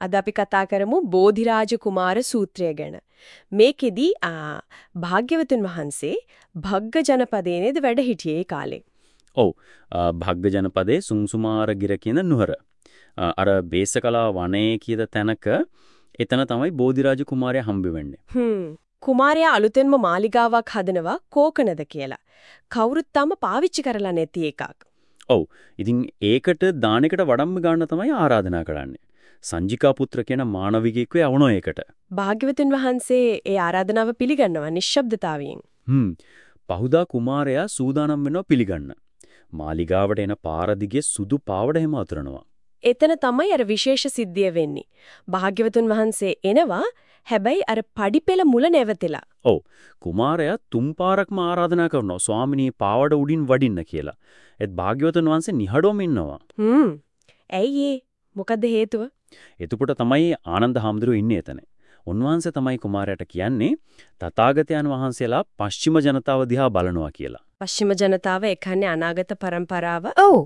අද අපි කතා කරමු බෝධිරාජ කුමාර සූත්‍රය ගැන. මේකෙදි ආ භාග්‍යවතුන් වහන්සේ භග්ග ජනපදයේ නේද වැඩ හිටියේ කාලේ. ඔව් භග්ග ජනපදයේ සුංසුමාරගිර කියන නුහර. අර බේසකලා වනයේ කියද තැනක එතන තමයි බෝධිරාජ කුමාරයා හම්බ වෙන්නේ. හ්ම්. කුමාරයා අලුතෙන්ම මාලිගාවක් හදනවා කෝකනද කියලා. කවුරුත් තාම පාවිච්චි කරලා නැති එකක්. ඔව්. ඉතින් ඒකට දානෙකට වඩම්ම ගන්න තමයි ආරාධනා කරන්නේ. සංජිකා පුත්‍ර කියන මානවිකයෙක් යවනෝ ඒකට. භාග්‍යවතුන් වහන්සේ ඒ ආරාධනාව පිළිගන්නවා නිශ්ශබ්දතාවයෙන්. හ්ම්. පහුදා කුමාරයා සූදානම් වෙනවා පිළිගන්න. මාලිගාවට එන පාර දිගේ සුදු පාවඩ හැම අතුරනවා. එතන තමයි අර විශේෂ සිද්ධිය වෙන්නේ. භාග්‍යවතුන් වහන්සේ එනවා හැබැයි අර පඩිපෙළ මුල නැවතෙලා. ඔව්. කුමාරයා තුන් පාරක්ම ආරාධනා කරනවා ස්වාමිනී පාවඩ උඩින් වඩින්න කියලා. ඒත් භාග්‍යවතුන් වහන්සේ නිහඬවම ඉන්නවා. හ්ම්. ඇයි ඒ? මොකද හේතුව? එතකොට තමයි ආනන්ද හාමුදුරුවෝ ඉන්නේ එතන. උන්වහන්සේ තමයි කුමාරයාට කියන්නේ තථාගතයන් වහන්සේලා පශ්චිම ජනතාව දිහා බලනවා කියලා. පශ්චිම ජනතාව එකන්නේ අනාගත પરම්පරාව. ඔව්.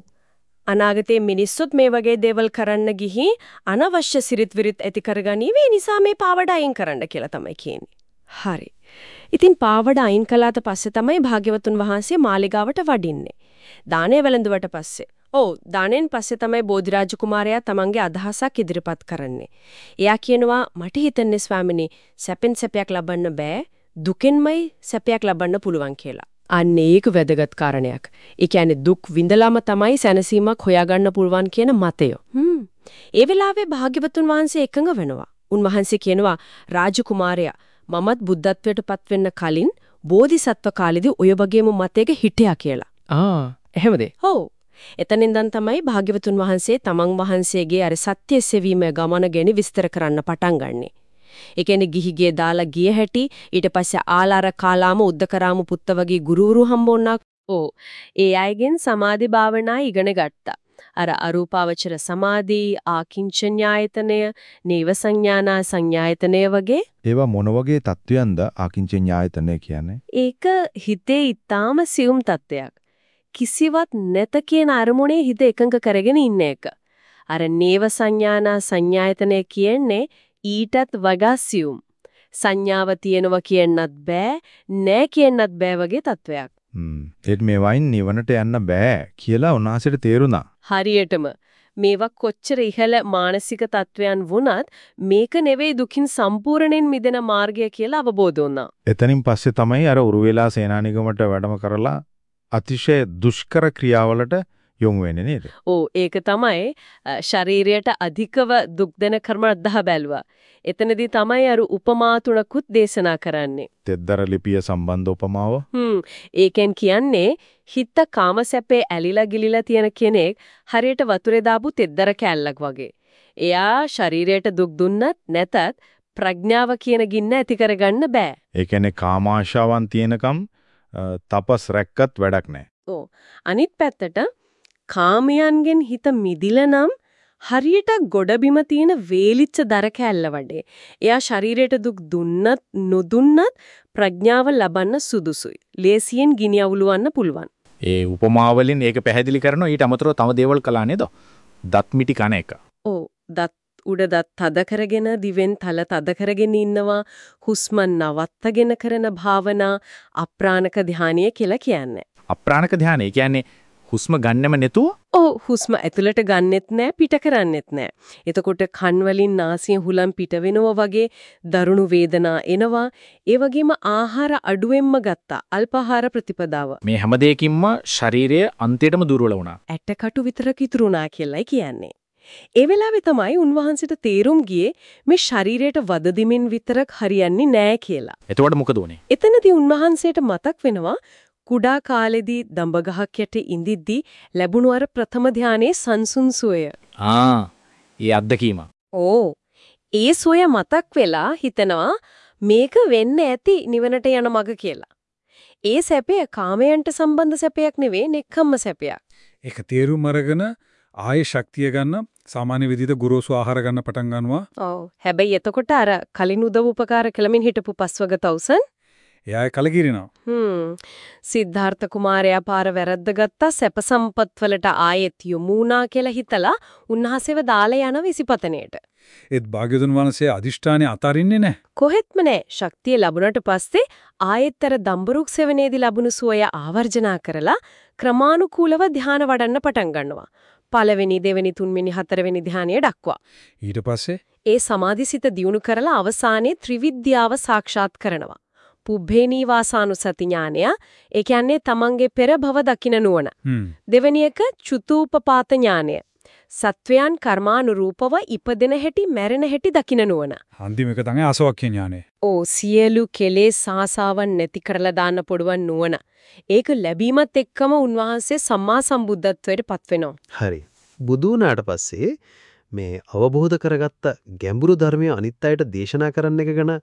අනාගතයේ මිනිස්සුත් මේ වගේ දේවල් කරන්න ගිහි අනවශ්‍ය සිරිත් විරිත් ඇති කරගනීවි නිසා මේ පාවඩ අයින් කරන්න කියලා තමයි කියන්නේ. හරි. ඉතින් පාවඩ අයින් කළාට පස්සේ තමයි භාග්‍යවතුන් වහන්සේ මාලිගාවට වඩින්නේ. දාණය වැළඳුවට පස්සේ. ඔව් දාණයෙන් පස්සේ තමයි බෝධිරාජ කුමාරයා තමන්ගේ අදහසක් ඉදිරිපත් කරන්නේ. එයා කියනවා මට හිතන්නේ ස්වාමිනේ සැපෙන් සැපයක් ලබන්න බෑ දුකෙන්මයි සැපයක් ලබන්න පුළුවන් කියලා. අන්න ඒක වැදගත් කාරණයක්. ඒ කියන්නේ දුක් විඳලාම තමයි සැනසීමක් හොයාගන්න පුළුවන් කියන මතය. හ්ම්. ඒ වෙලාවේ භාග්‍යවතුන් වහන්සේ එකඟ වෙනවා. උන්වහන්සේ කියනවා රාජකුමාරයා මමත් බුද්ධත්වයට පත් වෙන්න කලින් බෝධිසත්ව කාලෙදී ඔය වගේම මතයක හිටියා කියලා. ආ එහෙමද? ඔව්. එතනින් දැන් තමයි භාග්‍යවතුන් වහන්සේ තමන් වහන්සේගේ අර සත්‍ය සෙවීම ගමන ගැන විස්තර කරන්න පටන් ගන්නේ. ඒ කියන්නේ ගිහිගේ දාලා ගිය හැටි ඊට පස්සේ ආලාර කාලාම උද්දකරාම පුත්ත වගේ ගුරුවරු හම්බුණා. ඕ ඒ අයගෙන් සමාධි භාවනා ඉගෙන ගත්තා. අර අරූපාවචර සමාධි ආකින්චඤ්ඤායතනය නේව සංඥානා සංඥායතනය වගේ ඒවා මොන වගේ தත්වයන්ද ආකින්චඤ්ඤායතනය කියන්නේ ඒක හිතේ ඊටාම සියුම් තත්වයක් කිසිවත් නැත කියන අරමුණේ හිත එකඟ කරගෙන ඉන්න එක අර නේව සංඥානා සංඥායතනය කියන්නේ ඊටත් වඩා සියුම්. සංඥාව තියෙනවා කියන්නත් බෑ, නෑ කියන්නත් බෑ වගේ තත්වයක්. හ්ම්. ඒත් මේ වයින් නිවනට යන්න බෑ කියලා උන්වහන්සේට තේරුණා. හරියටම මේවා කොච්චර ඉහළ මානසික තත්වයන් වුණත් මේක නෙවෙයි දුකින් සම්පූර්ණයෙන් මිදෙන මාර්ගය කියලා අවබෝධ වුණා. එතනින් පස්සේ තමයි අර උරුවෙලා සේනානිකමට වැඩම කරලා අතිශය දුෂ්කර ක්‍රියාවලට යොමු වෙන්නේ නේද? ඔව් ඒක තමයි ශරීරයට අධිකව දුක් දෙන කර්ම අදහ බැලුවා. එතනදී තමයි අර උපමා තුනකුත් දේශනා කරන්නේ. තෙද්දර ලිපිය සම්බන්ධ උපමාව. හ්ම් ඒකෙන් කියන්නේ හිත කාමසැපේ ඇලිලා ගිලිලා තියෙන කෙනෙක් හරියට වතුරේ දාපු තෙද්දර කෑල්ලක් වගේ. එයා ශරීරයට දුක් දුන්නත් නැතත් ප්‍රඥාව කියන ගින්න ඇති කරගන්න බෑ. ඒ කියන්නේ කාමාශාවන් තියෙනකම් තපස් රැක්කත් වැඩක් නැහැ. ඔව්. අනිත් පැත්තට කාමයන්ගෙන් හිත මිදිලා නම් හරියට ගොඩබිම තියෙන වේලිච්ච දර කෑල්ල වඩේ. එයා ශරීරයට දුක් දුන්නත් නොදුන්නත් ප්‍රඥාව ලබන්න සුදුසුයි. ලේසියෙන් ගිනි අවුලවන්න පුළුවන්. ඒ උපමාවලින් ඒක පැහැදිලි කරනවා ඊට අමතරව තව දේවල් කළා නේද? දත් මිටි කන එක. ඔව් දත් උඩ දත් තද කරගෙන දිවෙන් තල තද කරගෙන ඉන්නවා හුස්ම නවත්තගෙන කරන භාවනා අප්‍රාණක ධානය කියලා කියන්නේ. අප්‍රාණක ධානය කියන්නේ හුස්ම ගන්නෙම නැතුව? ඔව් හුස්ම ඇතුළට ගන්නෙත් නෑ පිට කරන්නෙත් නෑ. එතකොට කන් වලින් නාසයෙන් හුලම් පිට වෙනවා වගේ දරුණු වේදනා එනවා. ඒ වගේම ආහාර අඩුවෙන්ම ගත්තා. අල්පාහාර ප්‍රතිපදාව. මේ හැම දෙයකින්ම ශරීරය අන්තියටම දුර්වල වුණා. ඇටකටු විතරක් ඉතුරුනා කියලායි කියන්නේ. ඒ වෙලාවේ තමයි උන්වහන්සේට තේරුම් ගියේ මේ ශරීරයට වද දෙමින් විතරක් හරියන්නේ නෑ කියලා. එතකොට මොකද උනේ? එතනදී උන්වහන්සේට මතක් වෙනවා කුඩා කාලෙදී දඹ ගහක් යට ඉඳිද්දී ලැබුණු අර ප්‍රථම ධානයේ සංසුන් සුවය. ආ, ඒ අත්දැකීම. ඕ. ඒ සුවය මතක් වෙලා හිතනවා මේක වෙන්න ඇති නිවනට යන මග කියලා. ඒ සැපය කාමයන්ට සම්බන්ධ සැපයක් නෙවෙයි නෙක්ඛම්ම සැපයක්. ඒක තේරුම් අරගෙන ආයේ ශක්තිය ගන්න සාමාන්‍ය විදිහට ගුරුසු ආහාර ගන්න පටන් ගන්නවා. ඔව්. හැබැයි එතකොට අර කලින් උදව් උපකාර කළමින් හිටපු පස්වග තවුසන් එයා කලකිරිනවා. හ්ම් සිද්ධාර්ථ කුමාරයා පාර වැරද්දගත්තා සැප සම්පත් වලට ආයෙත් යමුනා කියලා හිතලා උන්වහන්සේව දාලා යන විසිපතනේට. ඒත් භාග්‍යවතුන් වහන්සේ අදිෂ්ඨානේ අතාරින්නේ නැහැ. කොහෙත්ම නෑ ශක්තිය ලැබුණට පස්සේ ආයෙත්තර දම්බරුක් සෙවණේදී ලැබුණු සුවය ආවර්ජනා කරලා ක්‍රමානුකූලව ධානය වඩන්න පටන් ගන්නවා. පළවෙනි දෙවෙනි තුන්වෙනි හතරවෙනි ධානය දක්වා. ඊට පස්සේ ඒ සමාධිසිත දියුණු කරලා අවසානයේ ත්‍රිවිද්‍යාව සාක්ෂාත් කරනවා. පුබ්බේනී වාසානුසති ඥානය ඒ කියන්නේ තමන්ගේ පෙර භව දකින්න නුවණ. දෙවෙනි එක චුතූපපාත ඥානය. සත්වයන් කර්මානුරූපව ඉපදෙන හැටි මැරෙන හැටි දකින්න නුවණ. අන්තිම එක තමයි ආසවක්ඛ්‍ය ඥානය. ඕ සියලු කෙලෙස් සාසාවන් නැති කරලා දාන්න පුළුවන් නුවණ. ඒක ලැබීමත් එක්කම උන්වහන්සේ සම්මා සම්බුද්ධත්වයට පත් වෙනවා. හරි. බුදු වුණාට පස්සේ මේ අවබෝධ කරගත්ත ගැඹුරු ධර්මය අනිත් අයට දේශනා කරන්න එක ගැන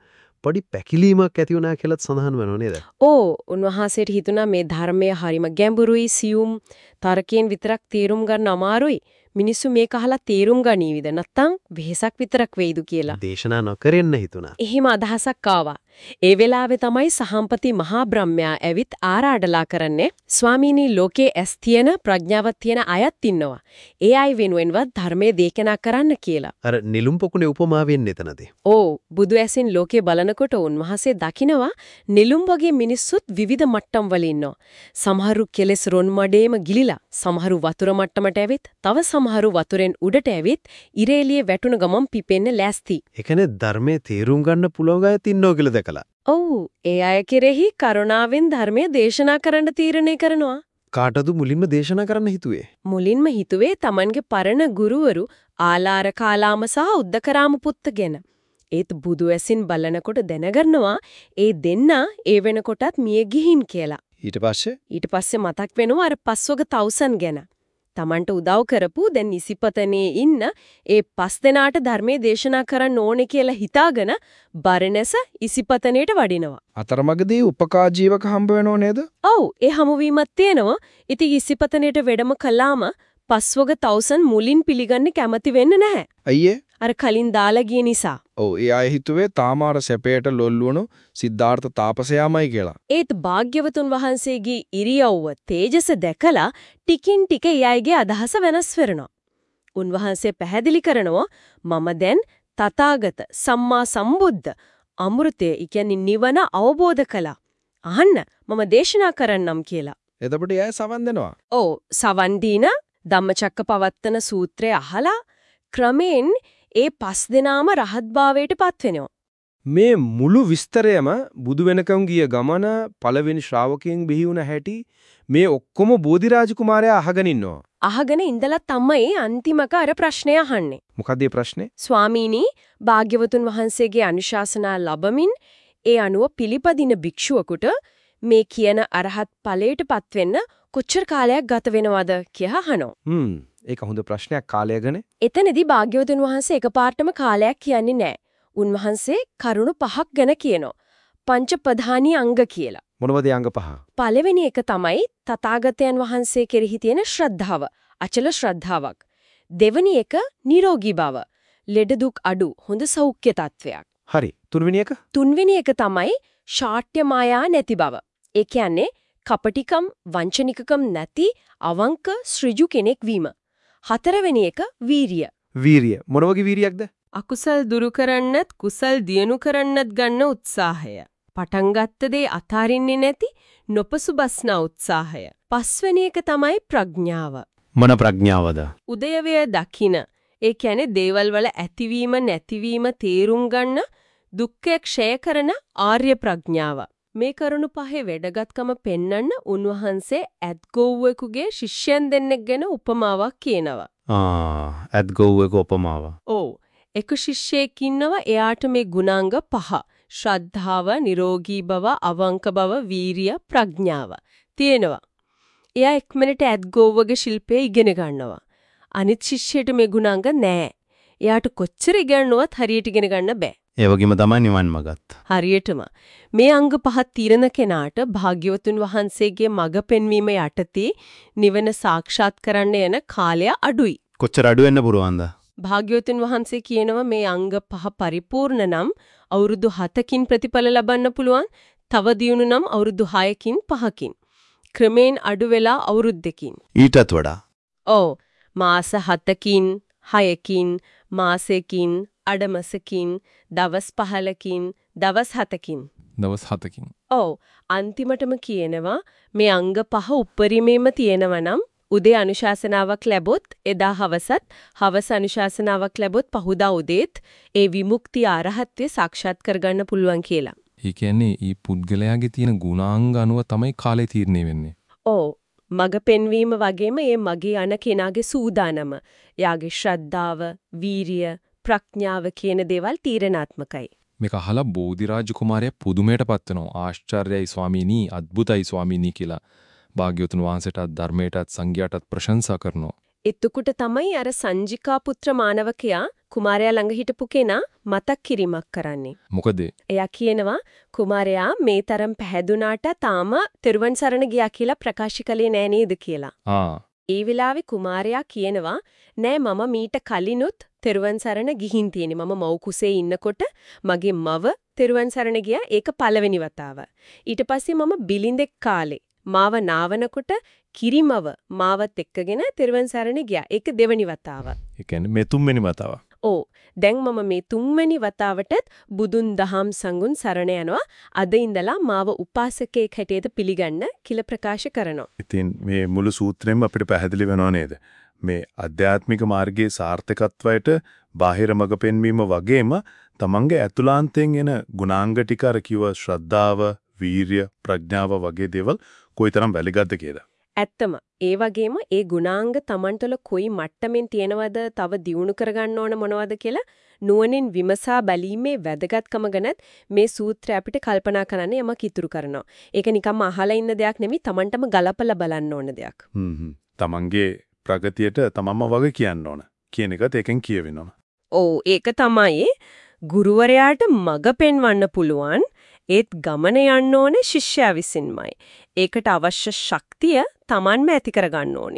පොඩි පැකිලීමක් ඇති වුණා කියලාත් සඳහන් වෙනව නේද? ඕ උන්වහන්සේට හිතුණා මේ ධර්මය හරිම ගැඹුරුයි සියුම් තර්කයෙන් විතරක් තේරුම් ගන්න අමාරුයි. මිනිස්සු මේක අහලා තේරුම් ගනීවිද නැත්නම් වෙහෙසක් විතරක් වෙයිද කියලා. දේශනා නොකරෙන්න හිතුණා. එහෙම අදහසක් ආවා. ඒ වෙලාවේ තමයි සහම්පති මහා බ්‍රහ්මයා ඇවිත් ආරාඩලා කරන්නේ ස්වාමීනි ලෝකේ ඇස් තියෙන ප්‍රඥාවක් තියෙන අයත් ඉන්නවා. ඒ අය වෙනුවෙන්වත් ධර්මයේ දේශනා කරන්න කියලා. අර නිලුම් පොකුණේ උපමාවෙන් එතනදී. ඕ බුදු ඇසින් ලෝකේ බලනකොට උන්වහන්සේ දකිනවා නිලුම් වගේ මිනිස්සුත් විවිධ මට්ටම් වල ඉන්නවා. සමහරු කෙලෙස් රොන් මඩේම ගිලිලා, සමහරු වතුර මට්ටමට ඇවිත්, තව සමහරු වතුරෙන් උඩට ඇවිත් ඉරේලියේ වැටුණ ගමන් පිපෙන්න ලෑස්ති. ඒ කියන්නේ ධර්මයේ තේරුම් ගන්න පුළුවන් අයත් ඉන්නෝ කියලා දැකලා. ඔව් ඒ අය කෙරෙහි කරුණාවෙන් ධර්මයේ දේශනා කරන්න තීරණය කරනවා. කාටද මුලින්ම දේශනා කරන්න හිතුවේ? මුලින්ම හිතුවේ Tamanගේ පරණ ගුරුවරු ආලාර කාලාම සහ උද්දකරාම පුත්ත ගැන. ඒත් බුදු ඇසින් බලනකොට දැනගන්නවා ඒ දෙන්න ඒ වෙනකොටත් මිය ගිහින් කියලා. ඊට පස්සේ ඊට පස්සේ මතක් වෙනවා අර පස්වග තවුසන් ගැන. Tamanට උදව් කරපු දැන් නිසිපතනේ ඉන්න ඒ පස් දෙනාට ධර්මයේ දේශනා කරන්න ඕනේ කියලා හිතාගෙන බරණැස ඉසිපතනේට වඩිනවා. අතරමඟදී උපකාජීවක හම්බ වෙනව නේද? ඔව් ඒ හමුවීමක් තියෙනවා. ඉතින් ඉසිපතනේට වැඩම කළාම පස්වග තවුසන් මුලින් පිළිගන්නේ කැමති වෙන්නේ නැහැ. අයියේ අර කලින් දාලා ගිය නිසා. ඔව් ඒ අය හිතුවේ තාමාර සැපයට ලොල්වුණු සිද්ධාර්ථ තාපසයාමයි කියලා. ඒත් භාග්‍යවතුන් වහන්සේගේ ඉරියව්ව තේජස දැකලා ටිකින් ටික එයයිගේ අදහස වෙනස් වෙනවා. උන්වහන්සේ පැහැදිලි කරනවා මම දැන් තථාගත සම්මා සම්බුද්ධ අමෘතය කියන්නේ නිවන අවබෝධ කළා. අහන්න මම දේශනා කරන්නම් කියලා. එතකොට එයා සවන් දෙනවා. ඔව් සවන් දීන ධම්මචක්කපවත්තන සූත්‍රය අහලා ක්‍රමෙන් ඒ පස් දෙනාම රහත්භාවයට පත් වෙනවා. මේ මුළු විස්තරයම බුදු වෙනකම් ගිය ගමන පළවෙනි ශ්‍රාවකයන් බිහි වුණ හැටි මේ ඔක්කොම බෝධිරාජ කුමාරයා අහගෙන ඉන්නවා. අහගෙන ඉඳලා තමයි අන්තිමක අර ප්‍රශ්නය අහන්නේ. මොකද මේ ප්‍රශ්නේ? ස්වාමීනි භාග්‍යවතුන් වහන්සේගේ අනුශාසනා ලැබමින් ඒ අනුව පිළිපදින භික්ෂුවකට මේ කියන අරහත් ඵලයටපත් වෙන්න කොච්චර කාලයක් ගත වෙනවද කියලා අහනවා. හ්ම් ඒක හොඳ ප්‍රශ්නයක් කාලය ගැන. එතනදී භාග්‍යවතුන් වහන්සේ එකපාරටම කාලයක් කියන්නේ නැහැ. උන්වහන්සේ කරුණු පහක් ගැන කියනවා. පංච ප්‍රධානී අංග කියලා. මොනවද අංග පහ? පළවෙනි එක තමයි තථාගතයන් වහන්සේ කෙරෙහි තියෙන ශ්‍රද්ධාව. අචල ශ්‍රද්ධාවක්. දෙවෙනි එක නිරෝගී බව. ලෙඩ දුක් අඩු හොඳ සෞඛ්‍ය තත්වයක්. හරි. තුන්වෙනි එක? තුන්වෙනි එක තමයි ශාට්‍ය මායා නැති බව. ඒ කියන්නේ කපටිකම් වංචනිකකම් නැති අවංක සෘජු කෙනෙක් වීම. හතරවෙනි එක වීරිය. වීරිය. මොන වගේ වීරියක්ද? අකුසල් දුරු කරන්නත් කුසල් දියුණු කරන්නත් ගන්න උත්සාහය. පටන් ගත්ත දේ අතාරින්නේ නැති නොපසුබස්නා උත්සාහය. පස්වෙනි එක තමයි ප්‍රඥාව. මොන ප්‍රඥාවද? උදයවය දකින. ඒ කියන්නේ දේවල් වල ඇතිවීම නැතිවීම තේරුම් ගන්න දුක්ඛය ක්ෂය කරන ආර්ය ප්‍රඥාව. මේ කරුණු පහේ වැදගත්කම පෙන්වන්න උන්වහන්සේ ඇත්ගොව්වෙකුගේ ශිෂ්‍යයන් දෙන්නෙක් ගැන උපමාවක් කියනවා. ආ ඇත්ගොව්වක උපමාව. ඔව්. එක ශිෂ්‍යයෙක් ඉන්නවා එයාට මේ ගුණාංග පහ. ශ්‍රද්ධාව, නිරෝගී බව, අවංක බව, වීරිය, ප්‍රඥාව තියෙනවා. එයා එක්මනට ඇත්ගොව්වගේ ශිල්පය ඉගෙන ගන්නවා. අනිත් ශිෂ්‍යයට මේ ගුණාංග නැහැ. එයාට කොච්චර ඉගෙනුවත් හරියට ඉගෙන ගන්න බෑ. ඒ වගේම තමයි නිවන් මගත්. හරියටම මේ අංග පහ తీරන කෙනාට භාග්‍යවතුන් වහන්සේගේ මඟ පෙන්වීම යටතේ නිවන සාක්ෂාත් කරන්න යන කාලය අඩුයි. කොච්චර අඩු වෙන්න පුරවන්ද? භාග්‍යවතුන් වහන්සේ කියනවා මේ අංග පහ පරිපූර්ණ නම් අවුරුදු 7කින් ප්‍රතිඵල ලබන්න පුළුවන් තව දියුණු නම් අවුරුදු 6කින් 5කින්. ක්‍රමෙන් අඩු වෙලා අවුරුද්දකින්. ඊටත් වඩා ඔව් මාස 7කින් 6කින් මාසෙකින් අඩමසකින් දවස් 15කින් දවස් 7කින් දවස් 7කින්. ඔව් අන්තිමටම කියනවා මේ අංග පහ උපරිමේම තියෙනවා නම් උදේ අනුශාසනාවක් ලැබොත් එදා හවසත් හවස අනුශාසනාවක් ලැබොත් පහුදා උදේත් ඒ විමුක්ති ආරහත්වය සාක්ෂාත් කරගන්න පුළුවන් කියලා. ඒ කියන්නේ ඊ පුද්ගලයාගේ තියෙන ගුණාංග අනුව තමයි කාලය තීරණය වෙන්නේ. ඔව් මග පෙන්වීම වගේම ඒ මගේ අන කෙනාගේ සූදානම, යාගේ ශ්‍රද්ධාව, වීරිය, ප්‍රඥාව කියන දේවල් තීරණාත්මකයි. මේක අහලා බෝධිරාජ කුමාරයා පුදුමයටපත් වෙනවා. ආශ්චර්යයි ස්වාමීනි, අద్భుතයි ස්වාමීනි කියලා. භාග්‍යවතුන් වහන්සේටත් ධර්මයටත් සංඝයාටත් ප්‍රශංසා කරනවා. එතකොට තමයි අර සංජිකා පුත්‍ර මානවකයා කුමාරයා ළඟ හිටපු කෙනා මතක් කිරීමක් කරන්නේ. මොකද එයා කියනවා කුමාරයා මේ තරම් පැහැදුනාට තාම තෙරුවන් සරණ ගියා කියලා ප්‍රකාශ කළේ නෑ නේද කියලා. ආ ඒ වෙලාවේ කුමාරයා කියනවා නෑ මම මීට කලිනුත් තෙරුවන් සරණ ගිහින් තියෙන්නේ. මම මව් කුසේ ඉන්නකොට මගේ මව තෙරුවන් සරණ ගියා. ඒක පළවෙනි වතාව. ඊට පස්සේ මම බිලින්දෙක් කාලේ මාව නාවනකොට කිරිමව මාවත් එක්කගෙන තෙරුවන් සරණ ගියා. ඒක දෙවෙනි වතාව. ඒ කියන්නේ මේ තුන්වෙනි වතාව. ඕ දැන් මම මේ තුන්වෙනි වතාවටත් බුදුන් දහම් සංගුන් සරණ යනවා. අද ඉඳලා මාව උපාසකයෙක් හැටියට පිළිගන්න කියලා ප්‍රකාශ කරනවා. ඉතින් මේ මුළු සූත්‍රෙම අපිට පැහැදිලි වෙනව නේද? මේ අධ්‍යාත්මික මාර්ගයේ සාර්ථකත්වයට බාහිර මඟ පෙන්වීම වගේම තමන්ගේ ඇතුළාන්තයෙන් එන ගුණාංග ටික අර කිව්ව ශ්‍රද්ධාව, වීරිය, ප්‍රඥාව වගේ දේවල් කොයිතරම් වැදගත්ද කියලා. ඇත්තම ඒ වගේම ඒ ගුණාංග Tamanටල කොයි මට්ටමින් තියෙනවද තව දියුණු කරගන්න ඕන මොනවද කියලා නුවණින් විමසා බැලීමේ වැදගත්කම ගැනත් මේ සූත්‍රය අපිට කල්පනා කරන්න යමක් ඉතුරු කරනවා. ඒක නිකම්ම අහලා ඉන්න දෙයක් නෙමෙයි Tamanටම ගලපලා බලන්න ඕන දෙයක්. හ්ම් හ්ම්. තමන්ගේ ප්‍රගතියට තමන්ම වග කියන්න ඕන. කියන එකත් ඒකෙන් කියවෙනවා. ඔව් ඒක තමයි ගුරුවරයාට මඟ පෙන්වන්න පුළුවන් ඒත් ගමන යන්න ඕනේ ශිෂ්‍යයා විසින්මයි. ඒකට අවශ්‍ය ශක්තිය Tamanම ඇති කරගන්න ඕනේ.